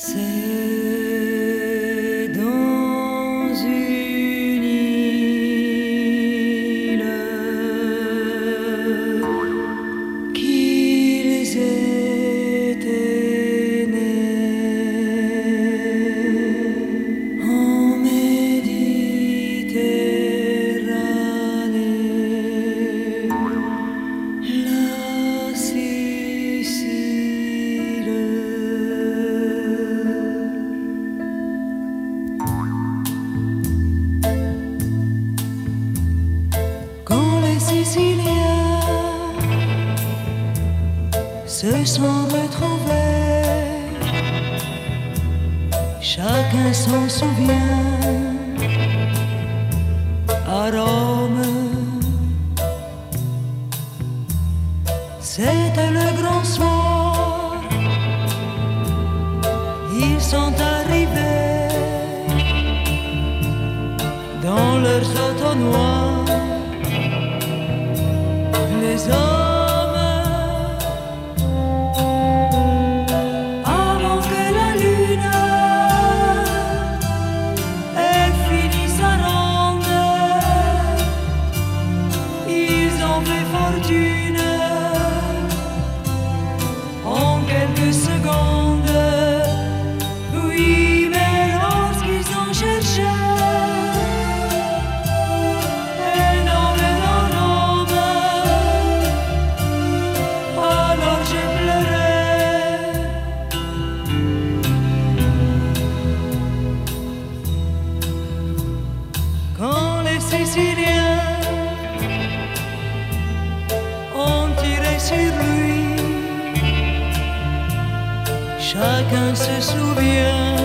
Say se sont retrouvés. Chacun s'en souvient. À Rome, c'était le grand soir. Ils sont arrivés dans leurs autos noirs. Les hommes, chacun se souvient.